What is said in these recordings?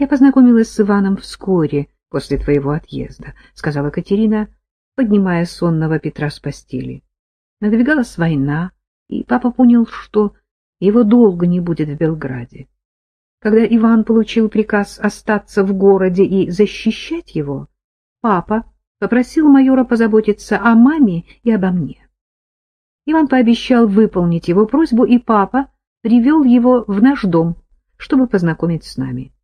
Я познакомилась с Иваном вскоре после твоего отъезда, — сказала Катерина, поднимая сонного Петра с постели. Надвигалась война, и папа понял, что его долго не будет в Белграде. Когда Иван получил приказ остаться в городе и защищать его, папа попросил майора позаботиться о маме и обо мне. Иван пообещал выполнить его просьбу, и папа привел его в наш дом, чтобы познакомить с нами. —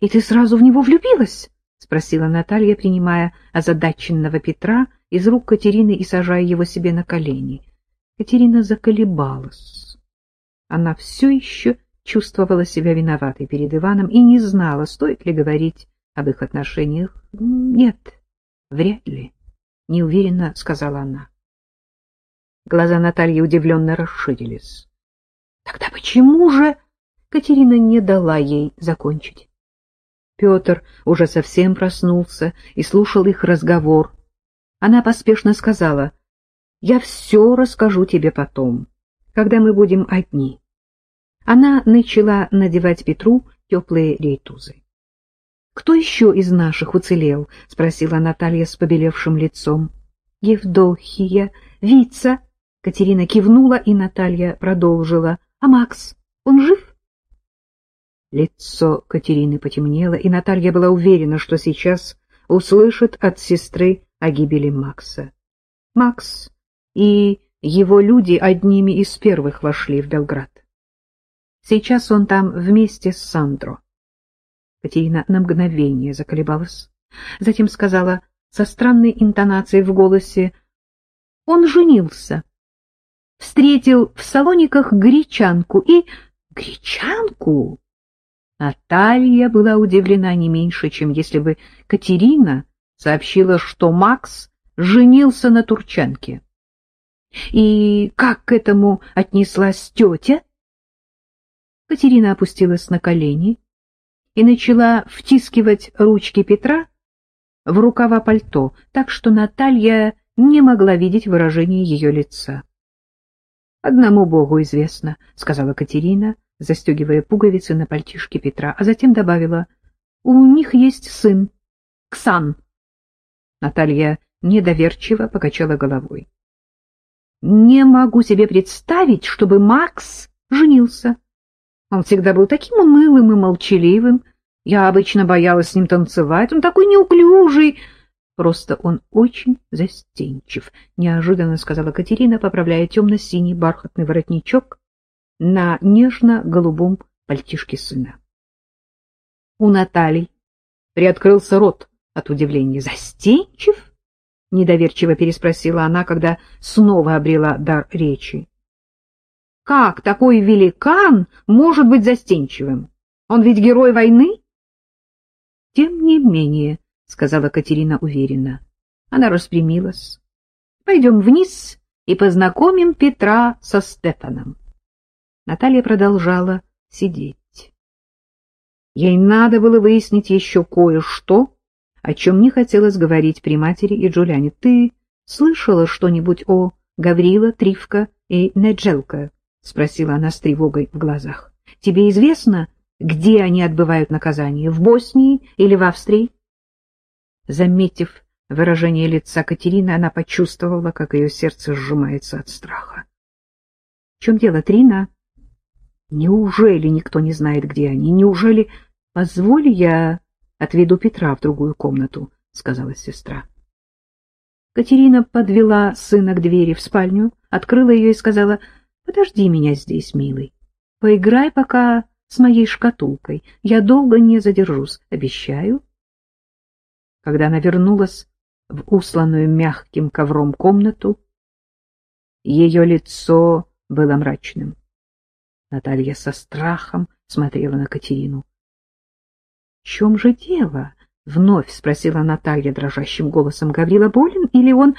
И ты сразу в него влюбилась? — спросила Наталья, принимая озадаченного Петра из рук Катерины и сажая его себе на колени. Катерина заколебалась. Она все еще чувствовала себя виноватой перед Иваном и не знала, стоит ли говорить об их отношениях. — Нет, вряд ли, — неуверенно сказала она. Глаза Натальи удивленно расширились. — Тогда почему же... Катерина не дала ей закончить. Петр уже совсем проснулся и слушал их разговор. Она поспешно сказала, «Я все расскажу тебе потом, когда мы будем одни». Она начала надевать Петру теплые рейтузы. «Кто еще из наших уцелел?» — спросила Наталья с побелевшим лицом. «Евдохия, Вица». Катерина кивнула, и Наталья продолжила. «А Макс, он жив?» Лицо Катерины потемнело, и Наталья была уверена, что сейчас услышит от сестры о гибели Макса. Макс и его люди одними из первых вошли в Белград. Сейчас он там вместе с Сандро. Катерина на мгновение заколебалась, затем сказала со странной интонацией в голосе, «Он женился, встретил в Салониках гречанку и...» «Гречанку?» Наталья была удивлена не меньше, чем если бы Катерина сообщила, что Макс женился на турчанке. И как к этому отнеслась тетя? Катерина опустилась на колени и начала втискивать ручки Петра в рукава пальто, так что Наталья не могла видеть выражение ее лица. — Одному Богу известно, — сказала Катерина, — застегивая пуговицы на пальтишке Петра, а затем добавила, «У них есть сын, Ксан». Наталья недоверчиво покачала головой. «Не могу себе представить, чтобы Макс женился. Он всегда был таким унылым и молчаливым. Я обычно боялась с ним танцевать. Он такой неуклюжий. Просто он очень застенчив», — неожиданно сказала Катерина, поправляя темно-синий бархатный воротничок на нежно-голубом пальтишке сына. У Натальи приоткрылся рот от удивления. «Застенчив?» — недоверчиво переспросила она, когда снова обрела дар речи. «Как такой великан может быть застенчивым? Он ведь герой войны?» «Тем не менее», — сказала Катерина уверенно. Она распрямилась. «Пойдем вниз и познакомим Петра со Стефаном». Наталья продолжала сидеть. Ей надо было выяснить еще кое-что, о чем не хотелось говорить при матери и Джулиане. Ты слышала что-нибудь о Гаврила, Тривка и Неджелка? — спросила она с тревогой в глазах. — Тебе известно, где они отбывают наказание, в Боснии или в Австрии? Заметив выражение лица Катерины, она почувствовала, как ее сердце сжимается от страха. — В чем дело, Трина? Неужели никто не знает, где они? Неужели... Позволь я отведу Петра в другую комнату, — сказала сестра. Катерина подвела сына к двери в спальню, открыла ее и сказала, — Подожди меня здесь, милый. Поиграй пока с моей шкатулкой. Я долго не задержусь, обещаю. Когда она вернулась в усланную мягким ковром комнату, ее лицо было мрачным. Наталья со страхом смотрела на Катерину. — В чем же дело? — вновь спросила Наталья дрожащим голосом. — Гаврила болен или он...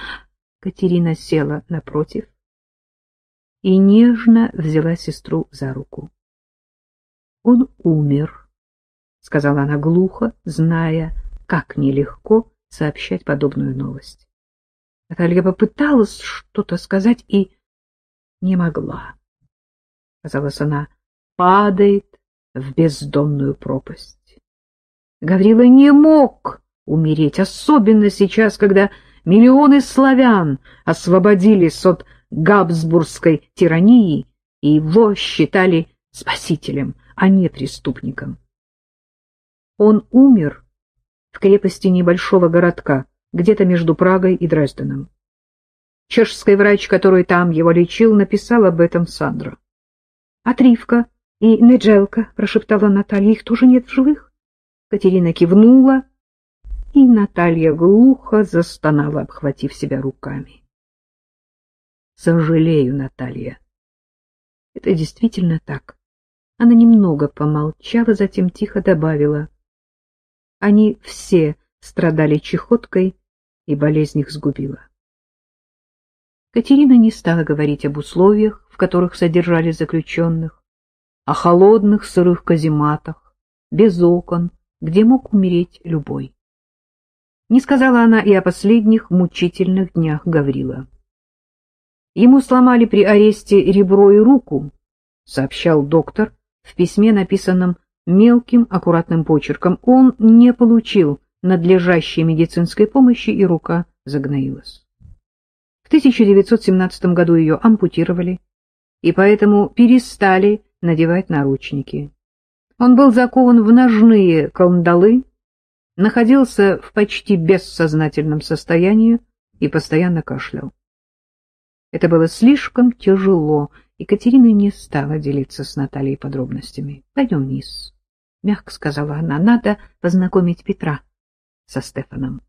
Катерина села напротив и нежно взяла сестру за руку. — Он умер, — сказала она глухо, зная, как нелегко сообщать подобную новость. Наталья попыталась что-то сказать и не могла казалось, она падает в бездонную пропасть. Гаврила не мог умереть, особенно сейчас, когда миллионы славян освободились от габсбургской тирании и его считали спасителем, а не преступником. Он умер в крепости небольшого городка, где-то между Прагой и Дрезденом. Чешский врач, который там его лечил, написал об этом Сандро. — А Тривка и Неджелка, — прошептала Наталья, — их тоже нет в живых? Катерина кивнула, и Наталья глухо застонала, обхватив себя руками. — Сожалею, Наталья. Это действительно так. Она немного помолчала, затем тихо добавила. Они все страдали чехоткой, и болезнь их сгубила. Катерина не стала говорить об условиях, которых содержали заключенных, о холодных сырых казематах, без окон, где мог умереть любой. Не сказала она и о последних мучительных днях Гаврила. Ему сломали при аресте ребро и руку, сообщал доктор в письме, написанном мелким аккуратным почерком. Он не получил надлежащей медицинской помощи, и рука загноилась. В 1917 году ее ампутировали, и поэтому перестали надевать наручники. Он был закован в ножные кандалы, находился в почти бессознательном состоянии и постоянно кашлял. Это было слишком тяжело, и Катерина не стала делиться с Натальей подробностями. — Пойдем вниз, — мягко сказала она. — Надо познакомить Петра со Стефаном.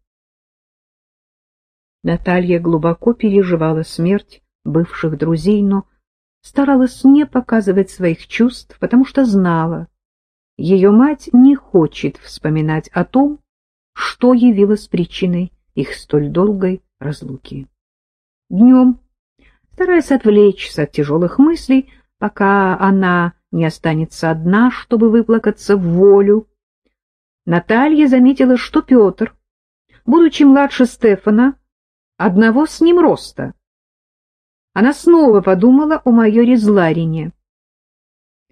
Наталья глубоко переживала смерть бывших друзей, но старалась не показывать своих чувств, потому что знала, ее мать не хочет вспоминать о том, что явилось причиной их столь долгой разлуки. Днем, стараясь отвлечься от тяжелых мыслей, пока она не останется одна, чтобы выплакаться в волю, Наталья заметила, что Петр, будучи младше Стефана, одного с ним роста. Она снова подумала о майоре Зларине.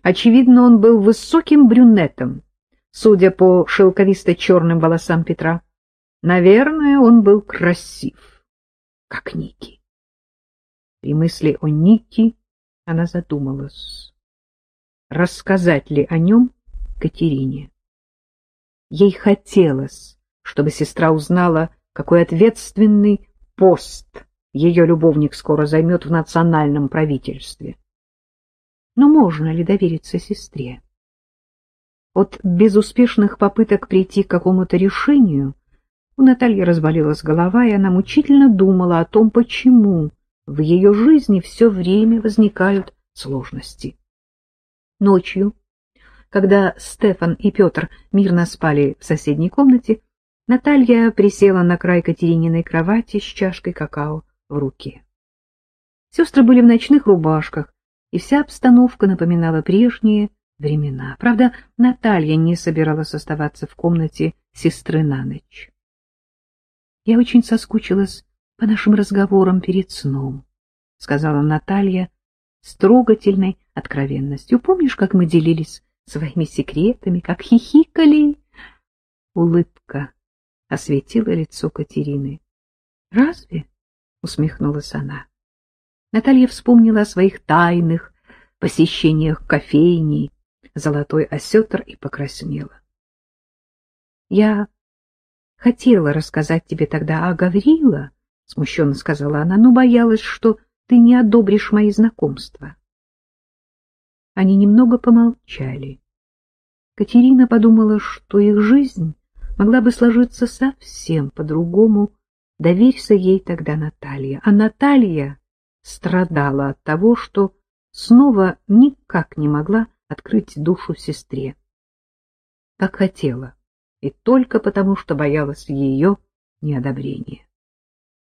Очевидно, он был высоким брюнетом, судя по шелковисто-черным волосам Петра. Наверное, он был красив, как Ники. При мысли о Нике она задумалась, рассказать ли о нем Катерине. Ей хотелось, чтобы сестра узнала, какой ответственный пост ее любовник скоро займет в национальном правительстве. Но можно ли довериться сестре? От безуспешных попыток прийти к какому-то решению у Натальи разболелась голова, и она мучительно думала о том, почему в ее жизни все время возникают сложности. Ночью когда Стефан и Петр мирно спали в соседней комнате, Наталья присела на край Катерининой кровати с чашкой какао в руке. Сестры были в ночных рубашках, и вся обстановка напоминала прежние времена. Правда, Наталья не собиралась оставаться в комнате сестры на ночь. «Я очень соскучилась по нашим разговорам перед сном», — сказала Наталья с трогательной откровенностью. «Помнишь, как мы делились своими секретами, как хихикали. Улыбка осветила лицо Катерины. «Разве?» — усмехнулась она. Наталья вспомнила о своих тайных посещениях кофейни, золотой осетр и покраснела. «Я хотела рассказать тебе тогда о Гаврила», — смущенно сказала она, — «но боялась, что ты не одобришь мои знакомства». Они немного помолчали. Катерина подумала, что их жизнь могла бы сложиться совсем по-другому. Доверься ей тогда Наталья. А Наталья страдала от того, что снова никак не могла открыть душу сестре. Как хотела, и только потому, что боялась ее неодобрения.